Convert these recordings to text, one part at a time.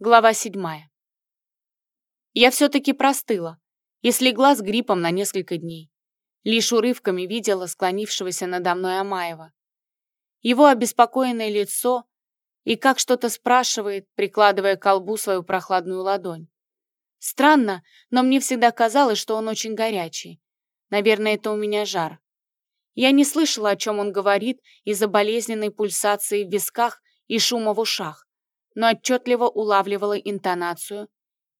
Глава седьмая. Я все-таки простыла и слегла с гриппом на несколько дней. Лишь урывками видела склонившегося надо мной Амаева. Его обеспокоенное лицо и как что-то спрашивает, прикладывая к колбу свою прохладную ладонь. Странно, но мне всегда казалось, что он очень горячий. Наверное, это у меня жар. Я не слышала, о чем он говорит из-за болезненной пульсации в висках и шума в ушах но отчетливо улавливала интонацию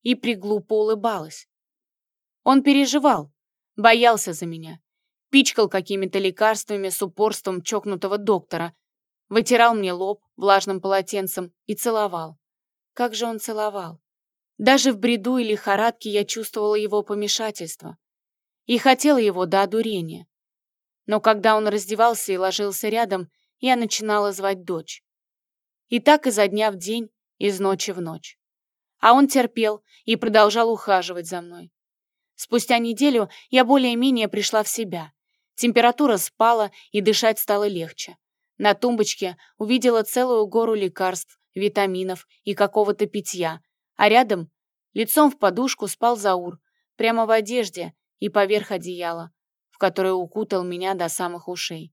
и приглупо улыбалась. Он переживал, боялся за меня, пичкал какими-то лекарствами с упорством чокнутого доктора, вытирал мне лоб влажным полотенцем и целовал. Как же он целовал? Даже в бреду и лихорадке я чувствовала его помешательство и хотела его до одурения. Но когда он раздевался и ложился рядом, я начинала звать дочь. И так изо дня в день, из ночи в ночь. А он терпел и продолжал ухаживать за мной. Спустя неделю я более-менее пришла в себя. Температура спала, и дышать стало легче. На тумбочке увидела целую гору лекарств, витаминов и какого-то питья, а рядом, лицом в подушку, спал Заур, прямо в одежде и поверх одеяла, в которое укутал меня до самых ушей.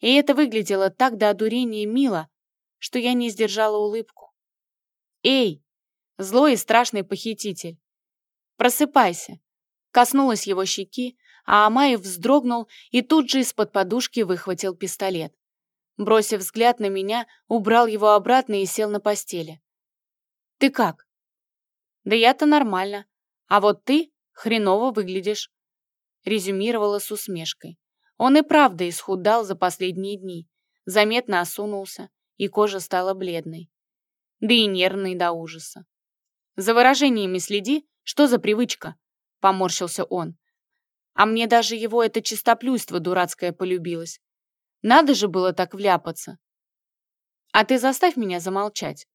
И это выглядело так до одурения мило, что я не сдержала улыбку. «Эй, злой и страшный похититель! Просыпайся!» Коснулась его щеки, а Амаев вздрогнул и тут же из-под подушки выхватил пистолет. Бросив взгляд на меня, убрал его обратно и сел на постели. «Ты как?» «Да я-то нормально. А вот ты хреново выглядишь», резюмировала с усмешкой. Он и правда исхудал за последние дни, заметно осунулся, и кожа стала бледной. Да и нервной до ужаса. «За выражениями следи, что за привычка?» — поморщился он. А мне даже его это чистоплюйство дурацкое полюбилось. Надо же было так вляпаться. А ты заставь меня замолчать.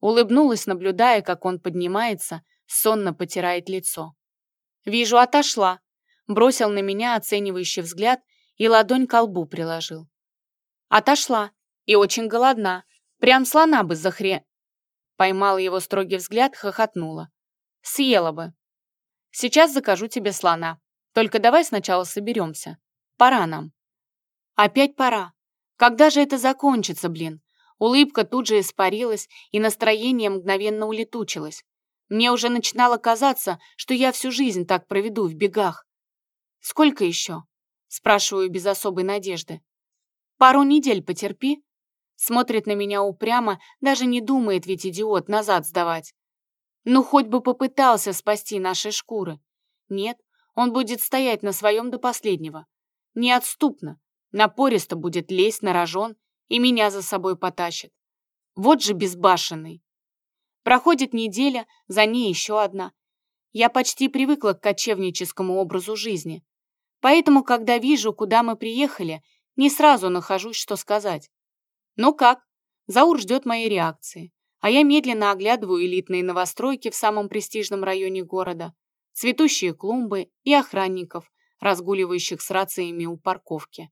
Улыбнулась, наблюдая, как он поднимается, сонно потирает лицо. Вижу, отошла. Бросил на меня оценивающий взгляд и ладонь к лбу приложил. Отошла и очень голодна. Прям слона бы захре... Поймала его строгий взгляд, хохотнула. Съела бы. Сейчас закажу тебе слона. Только давай сначала соберемся. Пора нам. Опять пора. Когда же это закончится, блин? Улыбка тут же испарилась, и настроение мгновенно улетучилось. Мне уже начинало казаться, что я всю жизнь так проведу в бегах. «Сколько еще?» – спрашиваю без особой надежды. «Пару недель потерпи, Смотрит на меня упрямо, даже не думает ведь идиот назад сдавать. Ну, хоть бы попытался спасти наши шкуры. Нет, он будет стоять на своем до последнего. Неотступно, напористо будет лезть на рожон и меня за собой потащит. Вот же безбашенный. Проходит неделя, за ней еще одна. Я почти привыкла к кочевническому образу жизни. Поэтому, когда вижу, куда мы приехали, не сразу нахожусь, что сказать. «Ну как?» Заур ждет моей реакции, а я медленно оглядываю элитные новостройки в самом престижном районе города, цветущие клумбы и охранников, разгуливающих с рациями у парковки.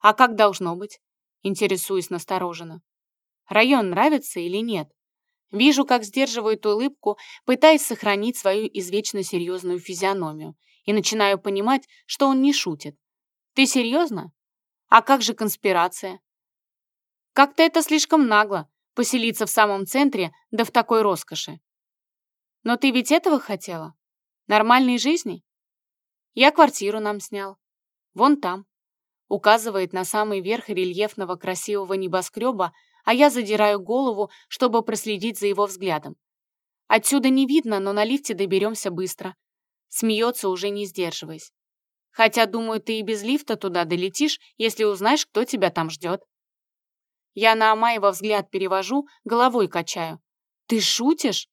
«А как должно быть?» Интересуюсь настороженно. «Район нравится или нет?» Вижу, как сдерживает улыбку, пытаясь сохранить свою извечно серьезную физиономию, и начинаю понимать, что он не шутит. «Ты серьезно? А как же конспирация? Как-то это слишком нагло, поселиться в самом центре, да в такой роскоши. Но ты ведь этого хотела? Нормальной жизни? Я квартиру нам снял. Вон там. Указывает на самый верх рельефного красивого небоскреба, а я задираю голову, чтобы проследить за его взглядом. Отсюда не видно, но на лифте доберемся быстро. Смеется, уже не сдерживаясь. Хотя, думаю, ты и без лифта туда долетишь, если узнаешь, кто тебя там ждет. Я на Амаева взгляд перевожу, головой качаю. «Ты шутишь?»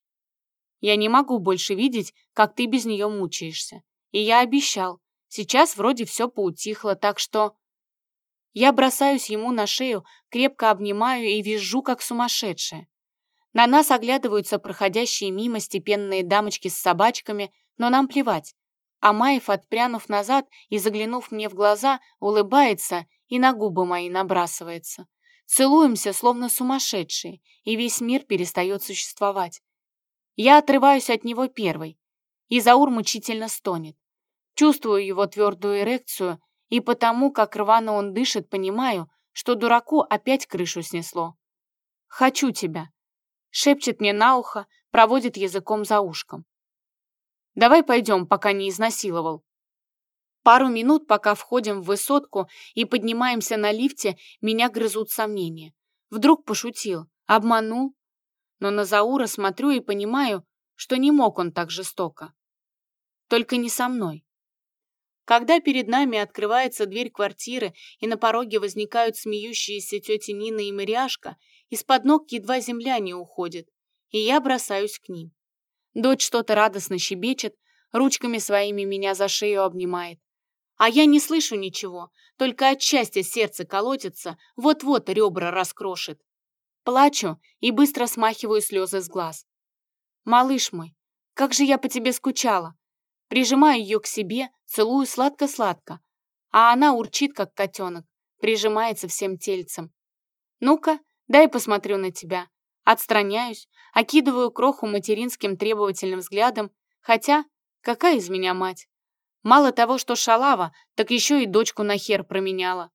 «Я не могу больше видеть, как ты без нее мучаешься. И я обещал. Сейчас вроде все поутихло, так что...» Я бросаюсь ему на шею, крепко обнимаю и визжу, как сумасшедшая. На нас оглядываются проходящие мимо степенные дамочки с собачками, но нам плевать. Амаев, отпрянув назад и заглянув мне в глаза, улыбается и на губы мои набрасывается Целуемся, словно сумасшедшие, и весь мир перестает существовать. Я отрываюсь от него первой, и Заур мучительно стонет. Чувствую его твердую эрекцию, и потому, как рвано он дышит, понимаю, что дураку опять крышу снесло. «Хочу тебя», — шепчет мне на ухо, проводит языком за ушком. «Давай пойдем, пока не изнасиловал». Пару минут, пока входим в высотку и поднимаемся на лифте, меня грызут сомнения. Вдруг пошутил, обманул. Но на Заура смотрю и понимаю, что не мог он так жестоко. Только не со мной. Когда перед нами открывается дверь квартиры и на пороге возникают смеющиеся тети Нина и Мариашка, из-под ног едва земля не уходит, и я бросаюсь к ним. Дочь что-то радостно щебечет, ручками своими меня за шею обнимает. А я не слышу ничего, только от счастья сердце колотится, вот-вот ребра раскрошит. Плачу и быстро смахиваю слезы с глаз. «Малыш мой, как же я по тебе скучала!» Прижимаю ее к себе, целую сладко-сладко, а она урчит, как котенок, прижимается всем тельцем. «Ну-ка, дай посмотрю на тебя». Отстраняюсь, окидываю кроху материнским требовательным взглядом, хотя какая из меня мать? Мало того, что шалава, так еще и дочку на хер променяла.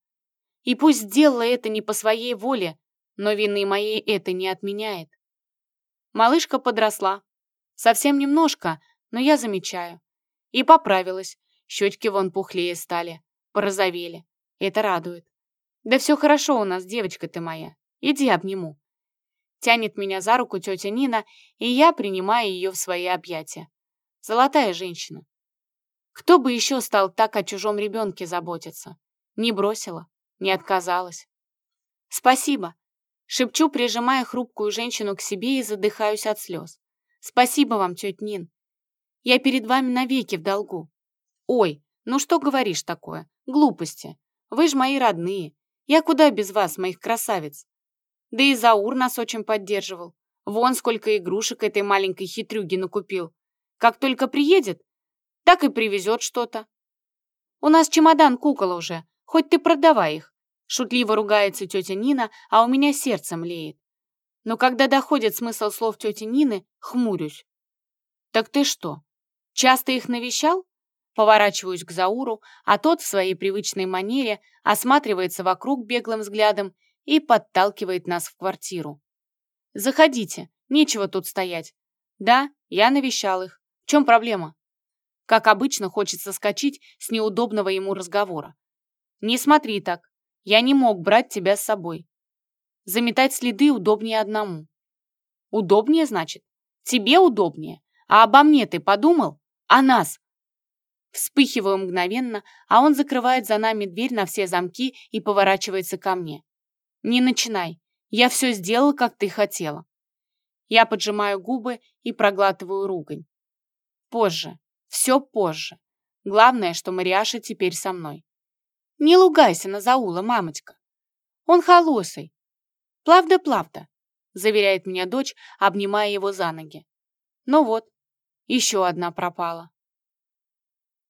И пусть сделала это не по своей воле, но вины моей это не отменяет. Малышка подросла. Совсем немножко, но я замечаю. И поправилась. Щечки вон пухлее стали, порозовели. Это радует. Да все хорошо у нас, девочка ты моя. Иди обниму. Тянет меня за руку тетя Нина, и я принимаю ее в свои объятия. Золотая женщина. Кто бы еще стал так о чужом ребенке заботиться? Не бросила, не отказалась. Спасибо. Шепчу, прижимая хрупкую женщину к себе и задыхаюсь от слез. Спасибо вам, тетя Нин. Я перед вами навеки в долгу. Ой, ну что говоришь такое? Глупости. Вы ж мои родные. Я куда без вас, моих красавиц? Да и Заур нас очень поддерживал. Вон сколько игрушек этой маленькой хитрюги накупил. Как только приедет, так и привезет что-то. У нас чемодан кукол уже, хоть ты продавай их. Шутливо ругается тетя Нина, а у меня сердце млеет. Но когда доходит смысл слов тети Нины, хмурюсь. Так ты что, часто их навещал? Поворачиваюсь к Зауру, а тот в своей привычной манере осматривается вокруг беглым взглядом и подталкивает нас в квартиру. «Заходите, нечего тут стоять». «Да, я навещал их. В чем проблема?» Как обычно, хочется скачить с неудобного ему разговора. «Не смотри так. Я не мог брать тебя с собой. Заметать следы удобнее одному». «Удобнее, значит? Тебе удобнее? А обо мне ты подумал? О нас?» Вспыхиваю мгновенно, а он закрывает за нами дверь на все замки и поворачивается ко мне. «Не начинай. Я все сделал, как ты хотела». Я поджимаю губы и проглатываю ругань. Позже, все позже. Главное, что Мариаша теперь со мной. Не лугайся на Заула, мамочка. Он холосый. Плавда-плавда, заверяет меня дочь, обнимая его за ноги. Ну вот, еще одна пропала.